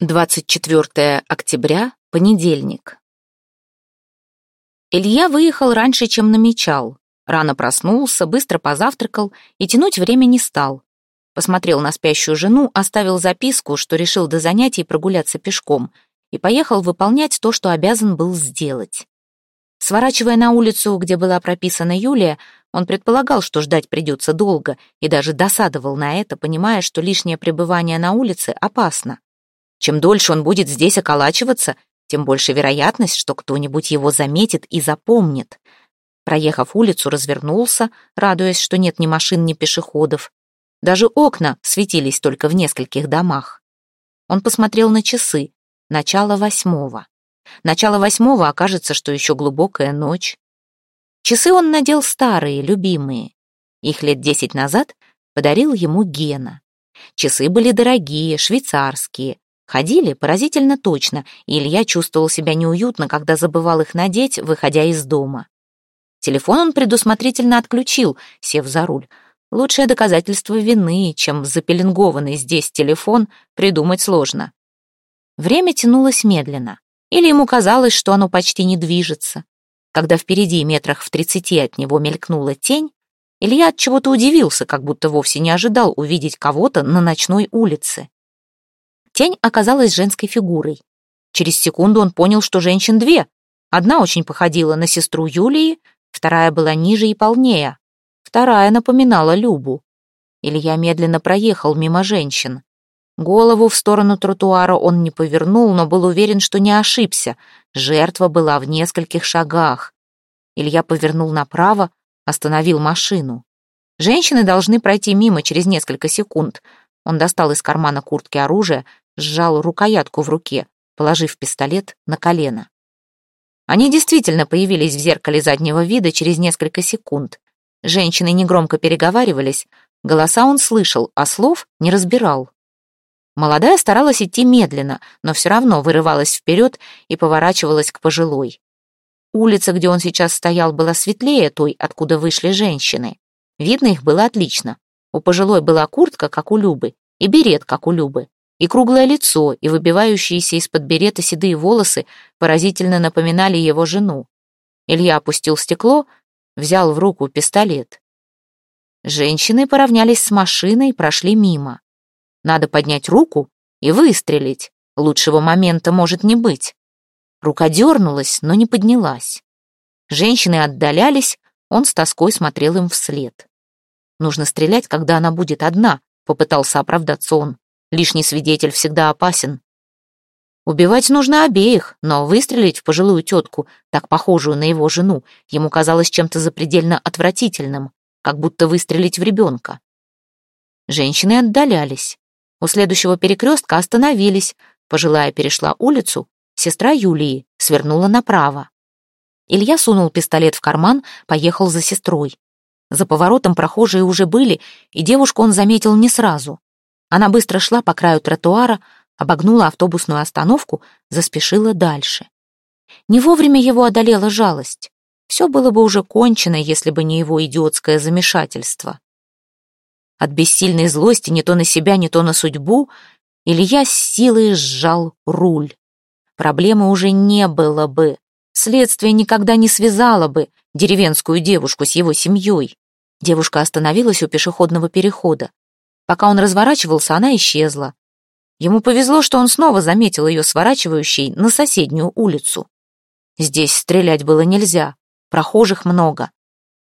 24 октября, понедельник. Илья выехал раньше, чем намечал. Рано проснулся, быстро позавтракал и тянуть время не стал. Посмотрел на спящую жену, оставил записку, что решил до занятий прогуляться пешком, и поехал выполнять то, что обязан был сделать. Сворачивая на улицу, где была прописана Юлия, он предполагал, что ждать придется долго, и даже досадовал на это, понимая, что лишнее пребывание на улице опасно. Чем дольше он будет здесь околачиваться, тем больше вероятность, что кто-нибудь его заметит и запомнит. Проехав улицу, развернулся, радуясь, что нет ни машин, ни пешеходов. Даже окна светились только в нескольких домах. Он посмотрел на часы. Начало восьмого. Начало восьмого окажется, что еще глубокая ночь. Часы он надел старые, любимые. Их лет десять назад подарил ему Гена. Часы были дорогие, швейцарские, Ходили поразительно точно, и Илья чувствовал себя неуютно, когда забывал их надеть, выходя из дома. Телефон он предусмотрительно отключил, сев за руль. Лучшее доказательство вины, чем запеленгованный здесь телефон, придумать сложно. Время тянулось медленно. Или ему казалось, что оно почти не движется. Когда впереди метрах в тридцати от него мелькнула тень, Илья от чего-то удивился, как будто вовсе не ожидал увидеть кого-то на ночной улице. Тень оказалась женской фигурой. Через секунду он понял, что женщин две. Одна очень походила на сестру Юлии, вторая была ниже и полнее. Вторая напоминала Любу. Илья медленно проехал мимо женщин. Голову в сторону тротуара он не повернул, но был уверен, что не ошибся. Жертва была в нескольких шагах. Илья повернул направо, остановил машину. Женщины должны пройти мимо через несколько секунд. Он достал из кармана куртки оружие, сжал рукоятку в руке, положив пистолет на колено. Они действительно появились в зеркале заднего вида через несколько секунд. Женщины негромко переговаривались, голоса он слышал, а слов не разбирал. Молодая старалась идти медленно, но все равно вырывалась вперед и поворачивалась к пожилой. Улица, где он сейчас стоял, была светлее той, откуда вышли женщины. Видно их было отлично. У пожилой была куртка, как у Любы, и берет, как у Любы и круглое лицо, и выбивающиеся из-под берета седые волосы поразительно напоминали его жену. Илья опустил стекло, взял в руку пистолет. Женщины поравнялись с машиной и прошли мимо. Надо поднять руку и выстрелить. Лучшего момента может не быть. Рука дернулась, но не поднялась. Женщины отдалялись, он с тоской смотрел им вслед. «Нужно стрелять, когда она будет одна», — попытался оправдаться он. Лишний свидетель всегда опасен. Убивать нужно обеих, но выстрелить в пожилую тетку, так похожую на его жену, ему казалось чем-то запредельно отвратительным, как будто выстрелить в ребенка. Женщины отдалялись. У следующего перекрестка остановились. Пожилая перешла улицу, сестра Юлии свернула направо. Илья сунул пистолет в карман, поехал за сестрой. За поворотом прохожие уже были, и девушку он заметил не сразу. Она быстро шла по краю тротуара, обогнула автобусную остановку, заспешила дальше. Не вовремя его одолела жалость. Все было бы уже кончено, если бы не его идиотское замешательство. От бессильной злости не то на себя, не то на судьбу Илья с силой сжал руль. Проблемы уже не было бы. Следствие никогда не связало бы деревенскую девушку с его семьей. Девушка остановилась у пешеходного перехода. Пока он разворачивался, она исчезла. Ему повезло, что он снова заметил ее сворачивающей на соседнюю улицу. Здесь стрелять было нельзя, прохожих много.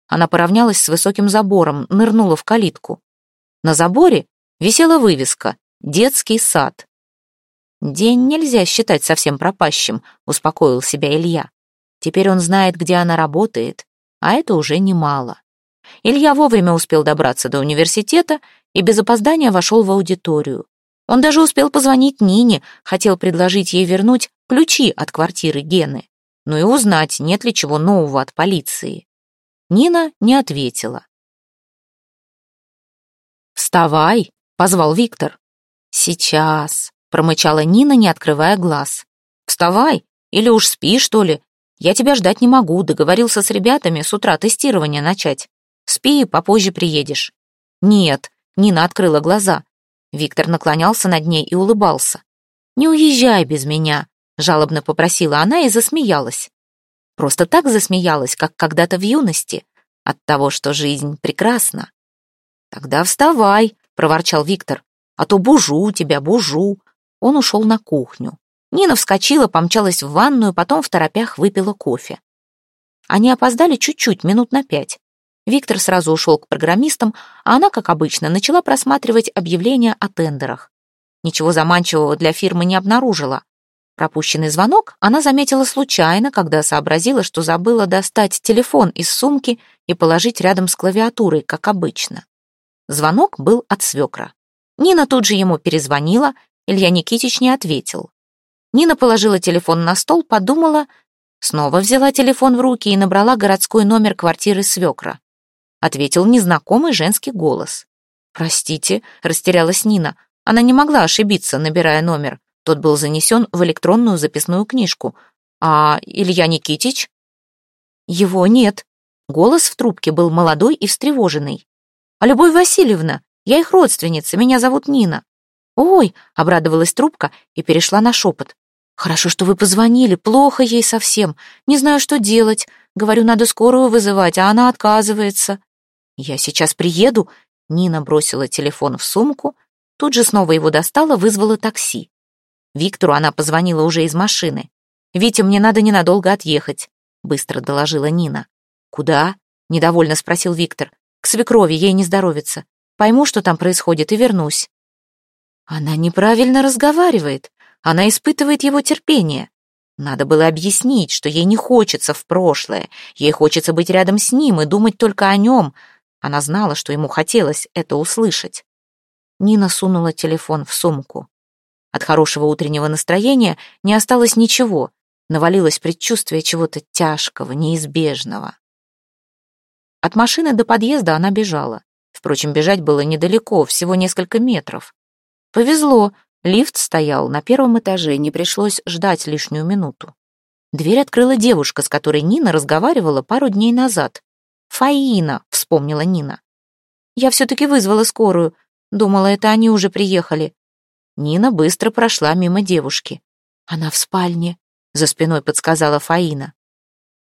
Она поравнялась с высоким забором, нырнула в калитку. На заборе висела вывеска «Детский сад». «День нельзя считать совсем пропащим», — успокоил себя Илья. «Теперь он знает, где она работает, а это уже немало». Илья вовремя успел добраться до университета и без опоздания вошел в аудиторию. Он даже успел позвонить Нине, хотел предложить ей вернуть ключи от квартиры Гены, ну и узнать, нет ли чего нового от полиции. Нина не ответила. «Вставай!» — позвал Виктор. «Сейчас», — промычала Нина, не открывая глаз. «Вставай! Или уж спи, что ли? Я тебя ждать не могу, договорился с ребятами с утра тестирование начать. Спи, попозже приедешь». «Нет», — Нина открыла глаза. Виктор наклонялся над ней и улыбался. «Не уезжай без меня», — жалобно попросила она и засмеялась. Просто так засмеялась, как когда-то в юности, от того, что жизнь прекрасна. «Тогда вставай», — проворчал Виктор, «а то бужу тебя, бужу». Он ушел на кухню. Нина вскочила, помчалась в ванную, потом в торопях выпила кофе. Они опоздали чуть-чуть, минут на пять. Виктор сразу ушел к программистам, а она, как обычно, начала просматривать объявления о тендерах. Ничего заманчивого для фирмы не обнаружила. Пропущенный звонок она заметила случайно, когда сообразила, что забыла достать телефон из сумки и положить рядом с клавиатурой, как обычно. Звонок был от свекра. Нина тут же ему перезвонила, Илья Никитич не ответил. Нина положила телефон на стол, подумала, снова взяла телефон в руки и набрала городской номер квартиры свекра. Ответил незнакомый женский голос. «Простите», — растерялась Нина. Она не могла ошибиться, набирая номер. Тот был занесен в электронную записную книжку. «А Илья Никитич?» «Его нет». Голос в трубке был молодой и встревоженный. «А Любовь Васильевна, я их родственница, меня зовут Нина». «Ой», — обрадовалась трубка и перешла на шепот. «Хорошо, что вы позвонили, плохо ей совсем. Не знаю, что делать. Говорю, надо скорую вызывать, а она отказывается». «Я сейчас приеду». Нина бросила телефон в сумку, тут же снова его достала, вызвала такси. Виктору она позвонила уже из машины. «Витя, мне надо ненадолго отъехать», — быстро доложила Нина. «Куда?» — недовольно спросил Виктор. «К свекрови, ей не здоровится. Пойму, что там происходит, и вернусь». Она неправильно разговаривает. Она испытывает его терпение. Надо было объяснить, что ей не хочется в прошлое. Ей хочется быть рядом с ним и думать только о нем. Она знала, что ему хотелось это услышать. Нина сунула телефон в сумку. От хорошего утреннего настроения не осталось ничего. Навалилось предчувствие чего-то тяжкого, неизбежного. От машины до подъезда она бежала. Впрочем, бежать было недалеко, всего несколько метров. Повезло, лифт стоял на первом этаже, не пришлось ждать лишнюю минуту. Дверь открыла девушка, с которой Нина разговаривала пару дней назад. «Фаина», — вспомнила Нина. «Я все-таки вызвала скорую. Думала, это они уже приехали. Нина быстро прошла мимо девушки. «Она в спальне», — за спиной подсказала Фаина.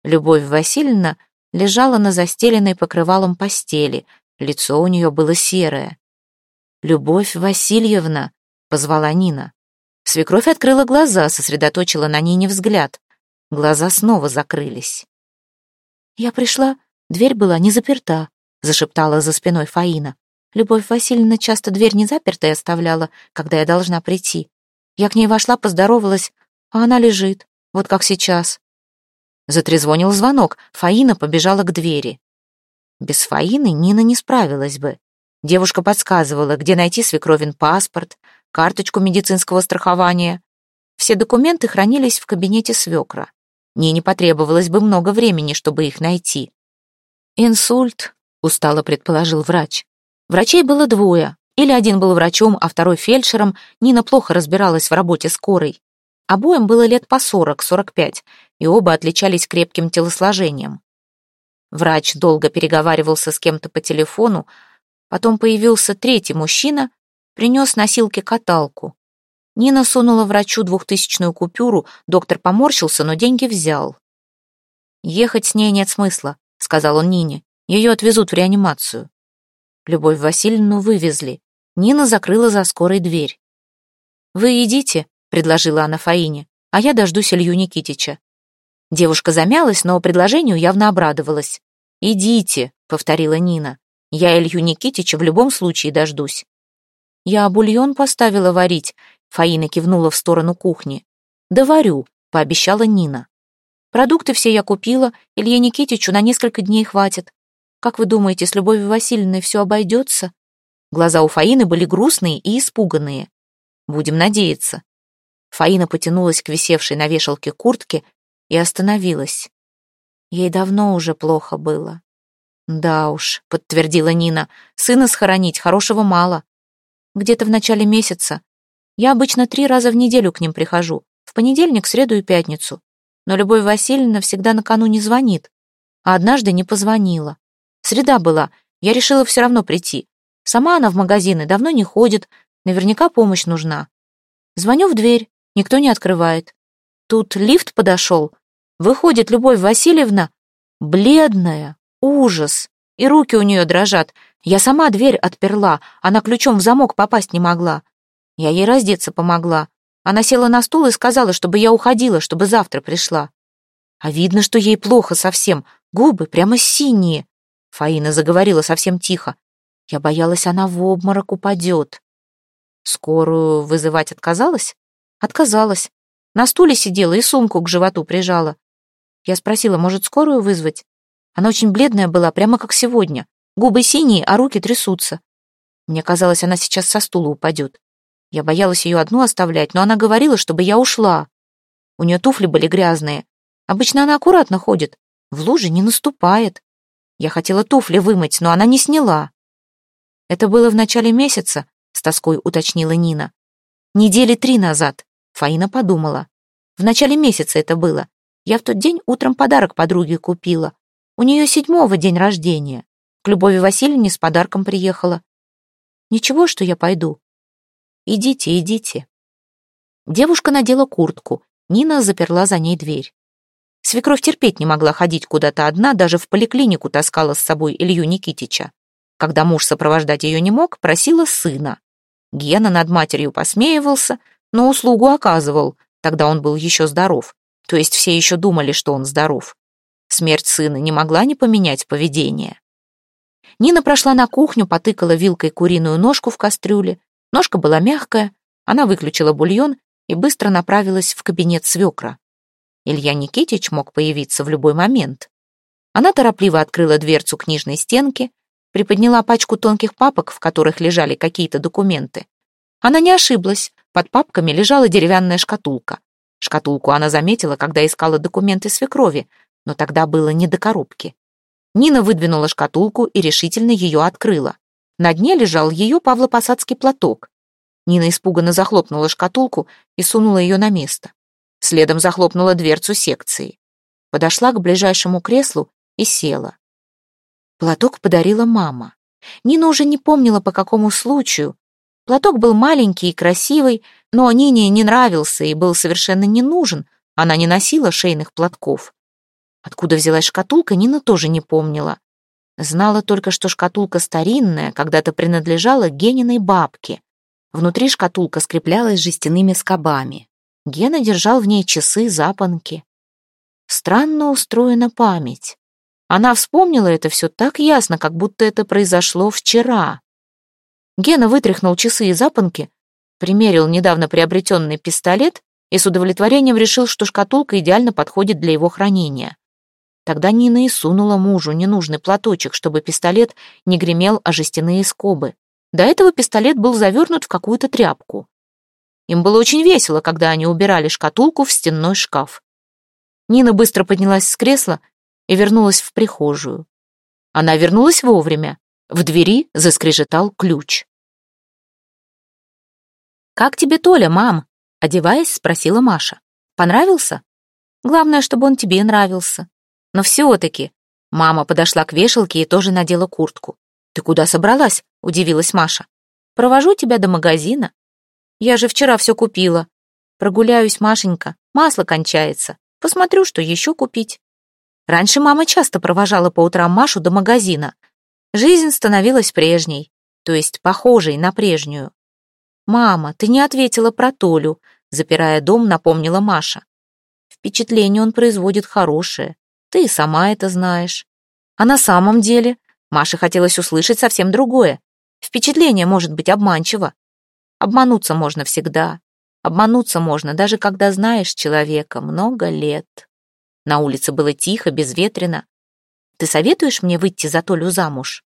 Любовь Васильевна лежала на застеленной покрывалом постели, лицо у нее было серое. «Любовь Васильевна», — позвала Нина. Свекровь открыла глаза, сосредоточила на Нине взгляд. Глаза снова закрылись. «Я пришла, дверь была не заперта», — зашептала за спиной Фаина. Любовь Васильевна часто дверь не запертой оставляла, когда я должна прийти. Я к ней вошла, поздоровалась, а она лежит, вот как сейчас. Затрезвонил звонок, Фаина побежала к двери. Без Фаины Нина не справилась бы. Девушка подсказывала, где найти свекровин паспорт, карточку медицинского страхования. Все документы хранились в кабинете свекра. Нине потребовалось бы много времени, чтобы их найти. «Инсульт», — устало предположил врач. Врачей было двое. Или один был врачом, а второй фельдшером. Нина плохо разбиралась в работе скорой. Обоим было лет по 40-45, и оба отличались крепким телосложением. Врач долго переговаривался с кем-то по телефону, потом появился третий мужчина, принес носилки-каталку. Нина сунула врачу двухтысячную купюру, доктор поморщился, но деньги взял. «Ехать с ней нет смысла», — сказал он Нине. «Ее отвезут в реанимацию». Любовь Васильевну вывезли. Нина закрыла за скорой дверь. «Вы идите», — предложила она Фаине, «а я дождусь Илью Никитича». Девушка замялась, но предложению явно обрадовалась. «Идите», — повторила Нина. «Я Илью Никитича в любом случае дождусь». «Я бульон поставила варить», — Фаина кивнула в сторону кухни. «Да варю», — пообещала Нина. «Продукты все я купила, Илье Никитичу на несколько дней хватит. Как вы думаете, с Любовью Васильевной все обойдется?» Глаза у Фаины были грустные и испуганные. «Будем надеяться». Фаина потянулась к висевшей на вешалке куртке и остановилась. Ей давно уже плохо было. «Да уж», — подтвердила Нина, — «сына схоронить хорошего мало. Где-то в начале месяца. Я обычно три раза в неделю к ним прихожу, в понедельник, среду и пятницу. Но Любовь Васильевна всегда накануне звонит, а однажды не позвонила. Среда была, я решила все равно прийти. Сама она в магазины давно не ходит, наверняка помощь нужна. Звоню в дверь, Никто не открывает. Тут лифт подошел. Выходит Любовь Васильевна, бледная, ужас. И руки у нее дрожат. Я сама дверь отперла, она ключом в замок попасть не могла. Я ей раздеться помогла. Она села на стул и сказала, чтобы я уходила, чтобы завтра пришла. А видно, что ей плохо совсем, губы прямо синие. Фаина заговорила совсем тихо. Я боялась, она в обморок упадет. Скорую вызывать отказалась? Отказалась. На стуле сидела и сумку к животу прижала. Я спросила, может, скорую вызвать? Она очень бледная была, прямо как сегодня. Губы синие, а руки трясутся. Мне казалось, она сейчас со стула упадет. Я боялась ее одну оставлять, но она говорила, чтобы я ушла. У нее туфли были грязные. Обычно она аккуратно ходит, в луже не наступает. Я хотела туфли вымыть, но она не сняла. Это было в начале месяца, с тоской уточнила Нина. Недели три назад. Фаина подумала. В начале месяца это было. Я в тот день утром подарок подруге купила. У нее седьмого день рождения. К Любови Васильевне с подарком приехала. Ничего, что я пойду. Идите, идите. Девушка надела куртку. Нина заперла за ней дверь. Свекровь терпеть не могла ходить куда-то одна, даже в поликлинику таскала с собой Илью Никитича. Когда муж сопровождать ее не мог, просила сына. Гена над матерью посмеивался, но услугу оказывал, тогда он был еще здоров. То есть все еще думали, что он здоров. Смерть сына не могла не поменять поведение. Нина прошла на кухню, потыкала вилкой куриную ножку в кастрюле. Ножка была мягкая, она выключила бульон и быстро направилась в кабинет свекра. Илья Никитич мог появиться в любой момент. Она торопливо открыла дверцу книжной стенки, приподняла пачку тонких папок, в которых лежали какие-то документы. Она не ошиблась, под папками лежала деревянная шкатулка. Шкатулку она заметила, когда искала документы свекрови, но тогда было не до коробки. Нина выдвинула шкатулку и решительно ее открыла. На дне лежал ее павлопосадский платок. Нина испуганно захлопнула шкатулку и сунула ее на место. Следом захлопнула дверцу секции. Подошла к ближайшему креслу и села. Платок подарила мама. Нина уже не помнила, по какому случаю. Платок был маленький и красивый, но Нине не нравился и был совершенно не нужен. Она не носила шейных платков. Откуда взялась шкатулка, Нина тоже не помнила. Знала только, что шкатулка старинная, когда-то принадлежала Гениной бабке. Внутри шкатулка скреплялась жестяными скобами. Гена держал в ней часы, запонки. Странно устроена память. Она вспомнила это все так ясно, как будто это произошло вчера. Гена вытряхнул часы и запонки, примерил недавно приобретенный пистолет и с удовлетворением решил, что шкатулка идеально подходит для его хранения. Тогда Нина и сунула мужу ненужный платочек, чтобы пистолет не гремел о жестяные скобы. До этого пистолет был завернут в какую-то тряпку. Им было очень весело, когда они убирали шкатулку в стенной шкаф. Нина быстро поднялась с кресла и вернулась в прихожую. Она вернулась вовремя. В двери заскрежетал ключ. «Как тебе Толя, мам?» — одеваясь, спросила Маша. «Понравился?» «Главное, чтобы он тебе нравился». Но все-таки мама подошла к вешалке и тоже надела куртку. «Ты куда собралась?» — удивилась Маша. «Провожу тебя до магазина». «Я же вчера все купила». «Прогуляюсь, Машенька, масло кончается. Посмотрю, что еще купить». Раньше мама часто провожала по утрам Машу до магазина. Жизнь становилась прежней, то есть похожей на прежнюю. «Мама, ты не ответила про Толю», — запирая дом, напомнила Маша. «Впечатление он производит хорошее. Ты и сама это знаешь. А на самом деле Маше хотелось услышать совсем другое. Впечатление может быть обманчиво. Обмануться можно всегда. Обмануться можно, даже когда знаешь человека много лет. На улице было тихо, безветренно. Ты советуешь мне выйти за Толю замуж?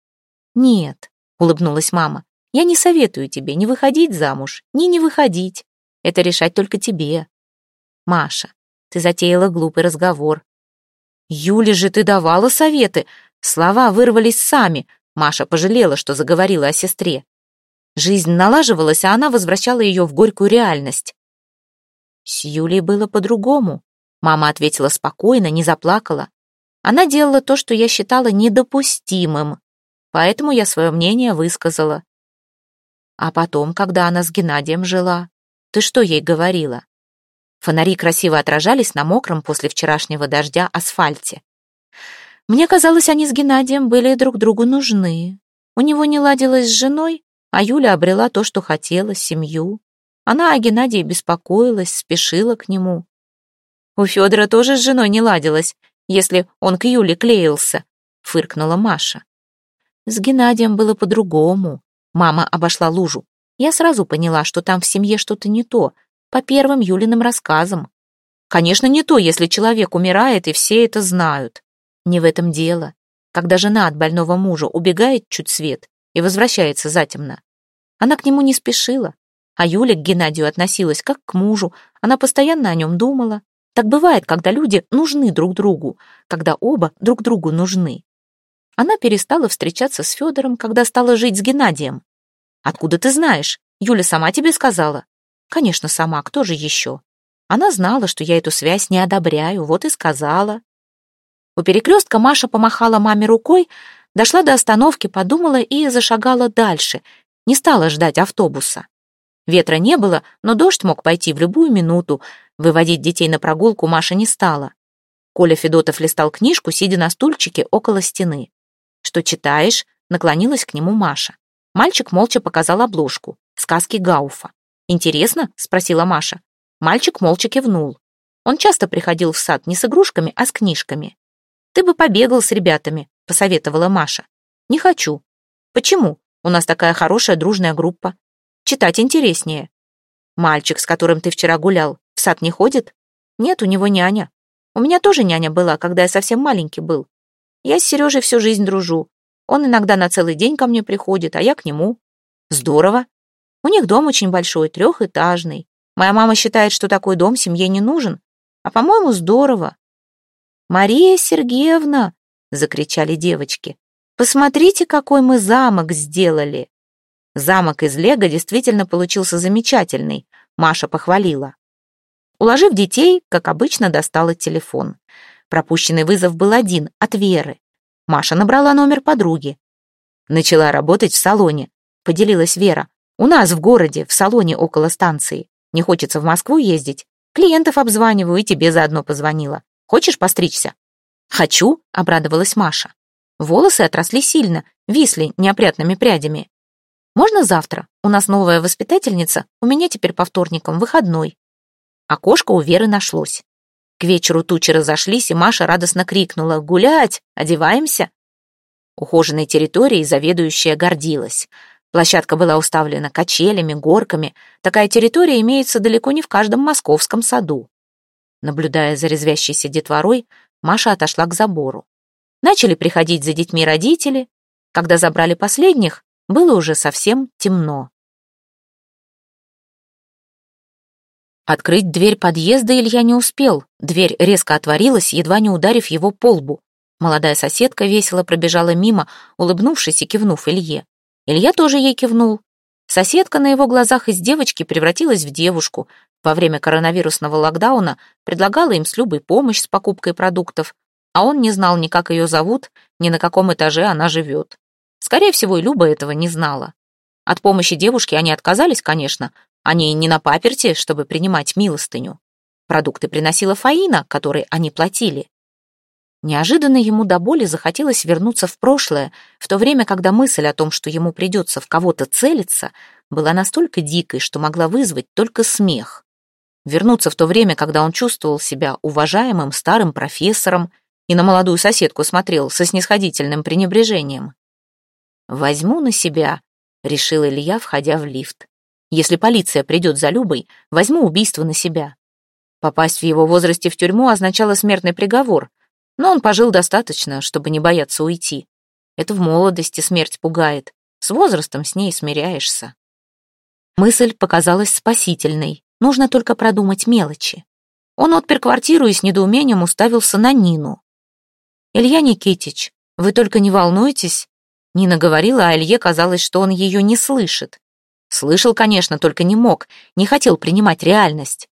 Нет, улыбнулась мама. Я не советую тебе ни выходить замуж, ни не выходить. Это решать только тебе. Маша, ты затеяла глупый разговор. «Юле же ты давала советы!» Слова вырвались сами. Маша пожалела, что заговорила о сестре. Жизнь налаживалась, а она возвращала ее в горькую реальность. С Юлей было по-другому. Мама ответила спокойно, не заплакала. Она делала то, что я считала недопустимым, поэтому я свое мнение высказала. А потом, когда она с Геннадием жила, ты что ей говорила? Фонари красиво отражались на мокром после вчерашнего дождя асфальте. Мне казалось, они с Геннадием были друг другу нужны. У него не ладилось с женой, а Юля обрела то, что хотела, семью. Она о Геннадии беспокоилась, спешила к нему. У Федора тоже с женой не ладилось, если он к Юле клеился, фыркнула Маша. С Геннадием было по-другому. Мама обошла лужу. Я сразу поняла, что там в семье что-то не то, по первым Юлиным рассказам. Конечно, не то, если человек умирает, и все это знают. Не в этом дело. Когда жена от больного мужа убегает чуть свет и возвращается затемно. Она к нему не спешила, а Юля к Геннадию относилась как к мужу, она постоянно о нем думала. Так бывает, когда люди нужны друг другу, когда оба друг другу нужны. Она перестала встречаться с Федором, когда стала жить с Геннадием. «Откуда ты знаешь? Юля сама тебе сказала?» «Конечно, сама, кто же еще?» Она знала, что я эту связь не одобряю, вот и сказала. У перекрестка Маша помахала маме рукой, дошла до остановки, подумала и зашагала дальше, не стала ждать автобуса. Ветра не было, но дождь мог пойти в любую минуту. Выводить детей на прогулку Маша не стала. Коля Федотов листал книжку, сидя на стульчике около стены. «Что читаешь?» — наклонилась к нему Маша. Мальчик молча показал обложку. «Сказки Гауфа». «Интересно?» — спросила Маша. Мальчик молча кивнул. Он часто приходил в сад не с игрушками, а с книжками. «Ты бы побегал с ребятами», — посоветовала Маша. «Не хочу». «Почему? У нас такая хорошая дружная группа. Читать интереснее». «Мальчик, с которым ты вчера гулял, в сад не ходит?» «Нет, у него няня. У меня тоже няня была, когда я совсем маленький был. Я с Сережей всю жизнь дружу. Он иногда на целый день ко мне приходит, а я к нему. Здорово. У них дом очень большой, трехэтажный. Моя мама считает, что такой дом семье не нужен. А, по-моему, здорово. «Мария Сергеевна!» — закричали девочки. «Посмотрите, какой мы замок сделали!» Замок из лего действительно получился замечательный, Маша похвалила. Уложив детей, как обычно, достала телефон. Пропущенный вызов был один, от Веры. Маша набрала номер подруги. Начала работать в салоне, поделилась Вера. У нас в городе, в салоне около станции. Не хочется в Москву ездить. Клиентов обзваниваю и тебе заодно позвонила. Хочешь постричься? Хочу, обрадовалась Маша. Волосы отросли сильно, висли неопрятными прядями. Можно завтра? У нас новая воспитательница, у меня теперь по вторникам выходной. Окошко у Веры нашлось. К вечеру тучи разошлись, и Маша радостно крикнула «Гулять! Одеваемся!». Ухоженной территорией заведующая гордилась. Площадка была уставлена качелями, горками. Такая территория имеется далеко не в каждом московском саду. Наблюдая за резвящейся детворой, Маша отошла к забору. Начали приходить за детьми родители. Когда забрали последних, было уже совсем темно. Открыть дверь подъезда Илья не успел. Дверь резко отворилась, едва не ударив его по лбу. Молодая соседка весело пробежала мимо, улыбнувшись и кивнув Илье. Илья тоже ей кивнул. Соседка на его глазах из девочки превратилась в девушку. Во время коронавирусного локдауна предлагала им с Любой помощь с покупкой продуктов, а он не знал ни как ее зовут, ни на каком этаже она живет. Скорее всего, Люба этого не знала. От помощи девушки они отказались, конечно, они не на паперте, чтобы принимать милостыню. Продукты приносила Фаина, которой они платили. Неожиданно ему до боли захотелось вернуться в прошлое, в то время, когда мысль о том, что ему придется в кого-то целиться, была настолько дикой, что могла вызвать только смех. Вернуться в то время, когда он чувствовал себя уважаемым старым профессором и на молодую соседку смотрел со снисходительным пренебрежением. «Возьму на себя», — решил Илья, входя в лифт. Если полиция придет за Любой, возьму убийство на себя. Попасть в его возрасте в тюрьму означало смертный приговор, но он пожил достаточно, чтобы не бояться уйти. Это в молодости смерть пугает, с возрастом с ней смиряешься. Мысль показалась спасительной, нужно только продумать мелочи. Он отпер квартиру и с недоумением уставился на Нину. «Илья Никитич, вы только не волнуйтесь?» Нина говорила, а Илье казалось, что он ее не слышит. Слышал, конечно, только не мог, не хотел принимать реальность.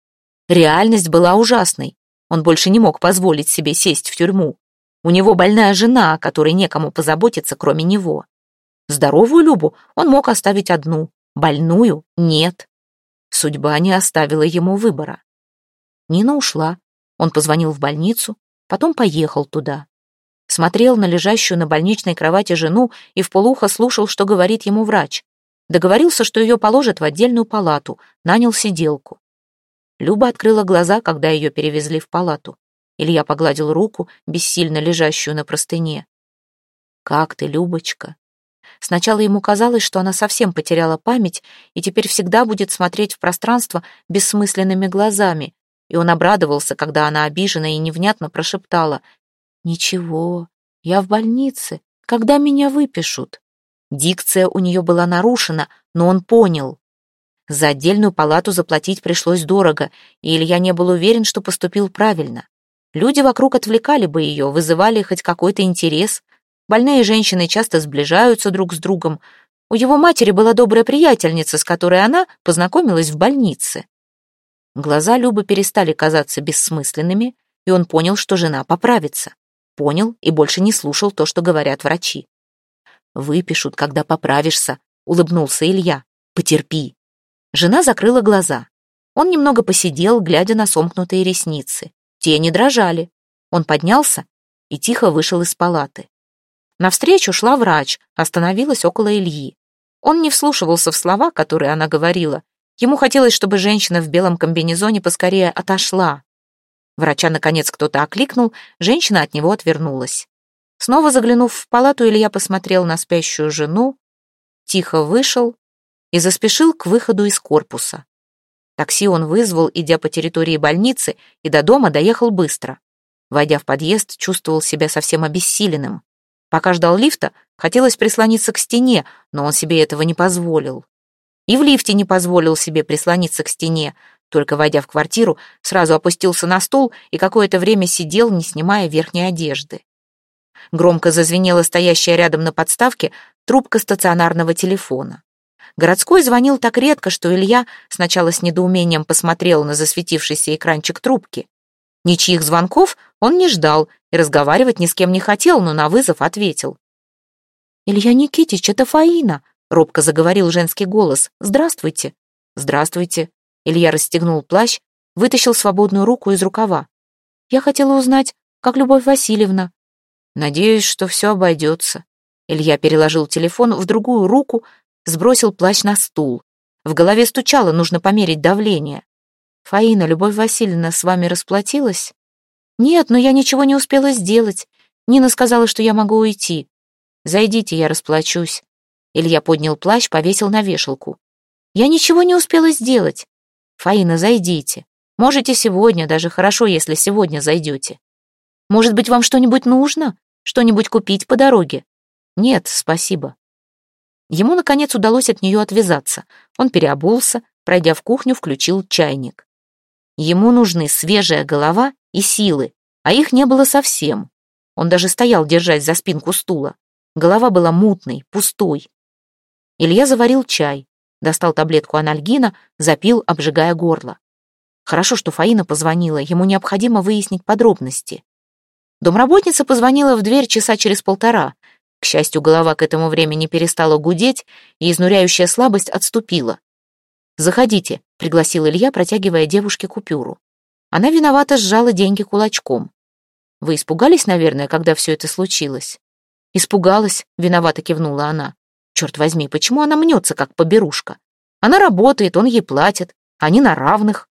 Реальность была ужасной. Он больше не мог позволить себе сесть в тюрьму. У него больная жена, о которой некому позаботиться, кроме него. Здоровую Любу он мог оставить одну, больную — нет. Судьба не оставила ему выбора. Нина ушла. Он позвонил в больницу, потом поехал туда. Смотрел на лежащую на больничной кровати жену и вполуха слушал, что говорит ему врач. Договорился, что ее положат в отдельную палату, нанял сиделку. Люба открыла глаза, когда ее перевезли в палату. Илья погладил руку, бессильно лежащую на простыне. «Как ты, Любочка?» Сначала ему казалось, что она совсем потеряла память и теперь всегда будет смотреть в пространство бессмысленными глазами, и он обрадовался, когда она обижена и невнятно прошептала «Ничего, я в больнице. Когда меня выпишут?» Дикция у нее была нарушена, но он понял. За отдельную палату заплатить пришлось дорого, и Илья не был уверен, что поступил правильно. Люди вокруг отвлекали бы ее, вызывали хоть какой-то интерес. Больные женщины часто сближаются друг с другом. У его матери была добрая приятельница, с которой она познакомилась в больнице. Глаза Любы перестали казаться бессмысленными, и он понял, что жена поправится. Понял и больше не слушал то, что говорят врачи. «Выпишут, когда поправишься», — улыбнулся Илья. «Потерпи». Жена закрыла глаза. Он немного посидел, глядя на сомкнутые ресницы. Те не дрожали. Он поднялся и тихо вышел из палаты. Навстречу шла врач, остановилась около Ильи. Он не вслушивался в слова, которые она говорила. Ему хотелось, чтобы женщина в белом комбинезоне поскорее отошла. Врача, наконец, кто-то окликнул, женщина от него отвернулась. Снова заглянув в палату, Илья посмотрел на спящую жену, тихо вышел и заспешил к выходу из корпуса. Такси он вызвал, идя по территории больницы, и до дома доехал быстро. Войдя в подъезд, чувствовал себя совсем обессиленным. Пока ждал лифта, хотелось прислониться к стене, но он себе этого не позволил. И в лифте не позволил себе прислониться к стене, только войдя в квартиру, сразу опустился на стул и какое-то время сидел, не снимая верхней одежды. Громко зазвенела стоящая рядом на подставке трубка стационарного телефона. Городской звонил так редко, что Илья сначала с недоумением посмотрел на засветившийся экранчик трубки. Ничьих звонков он не ждал и разговаривать ни с кем не хотел, но на вызов ответил. «Илья Никитич, это Фаина», — робко заговорил женский голос. «Здравствуйте». «Здравствуйте». Илья расстегнул плащ, вытащил свободную руку из рукава. «Я хотела узнать, как Любовь Васильевна. Надеюсь, что все обойдется. Илья переложил телефон в другую руку, сбросил плащ на стул. В голове стучало, нужно померить давление. «Фаина, Любовь Васильевна с вами расплатилась?» «Нет, но я ничего не успела сделать. Нина сказала, что я могу уйти. Зайдите, я расплачусь». Илья поднял плащ, повесил на вешалку. «Я ничего не успела сделать. Фаина, зайдите. Можете сегодня, даже хорошо, если сегодня зайдете. Может быть, вам что-нибудь нужно? Что-нибудь купить по дороге? Нет, спасибо. Ему, наконец, удалось от нее отвязаться. Он переобулся, пройдя в кухню, включил чайник. Ему нужны свежая голова и силы, а их не было совсем. Он даже стоял, держась за спинку стула. Голова была мутной, пустой. Илья заварил чай, достал таблетку анальгина, запил, обжигая горло. Хорошо, что Фаина позвонила, ему необходимо выяснить подробности. Домработница позвонила в дверь часа через полтора. К счастью, голова к этому времени перестала гудеть, и изнуряющая слабость отступила. «Заходите», — пригласил Илья, протягивая девушке купюру. Она виновато сжала деньги кулачком. «Вы испугались, наверное, когда все это случилось?» «Испугалась», — виновато кивнула она. «Черт возьми, почему она мнется, как поберушка? Она работает, он ей платит, они на равных».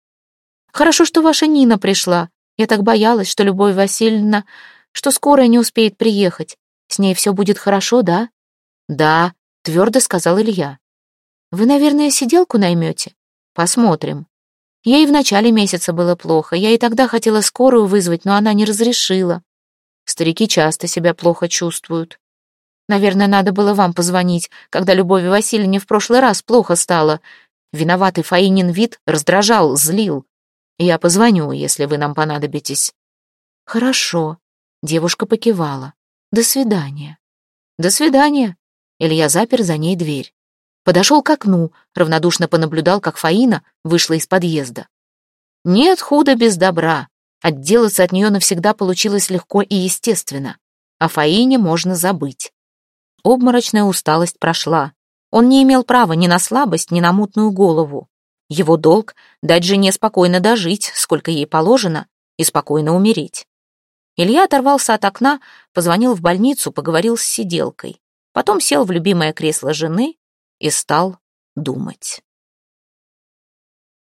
«Хорошо, что ваша Нина пришла. Я так боялась, что Любовь Васильевна, что скорая не успеет приехать. С ней все будет хорошо, да? Да, твердо сказал Илья. Вы, наверное, сиделку наймете? Посмотрим. Ей в начале месяца было плохо. Я и тогда хотела скорую вызвать, но она не разрешила. Старики часто себя плохо чувствуют. Наверное, надо было вам позвонить, когда Любови Васильевне в прошлый раз плохо стало. Виноватый Фаинин вид раздражал, злил. Я позвоню, если вы нам понадобитесь». «Хорошо», — девушка покивала. «До свидания». «До свидания». Илья запер за ней дверь. Подошел к окну, равнодушно понаблюдал, как Фаина вышла из подъезда. Нет худа без добра. Отделаться от нее навсегда получилось легко и естественно. О Фаине можно забыть. Обморочная усталость прошла. Он не имел права ни на слабость, ни на мутную голову. Его долг — дать жене спокойно дожить, сколько ей положено, и спокойно умереть. Илья оторвался от окна, позвонил в больницу, поговорил с сиделкой. Потом сел в любимое кресло жены и стал думать.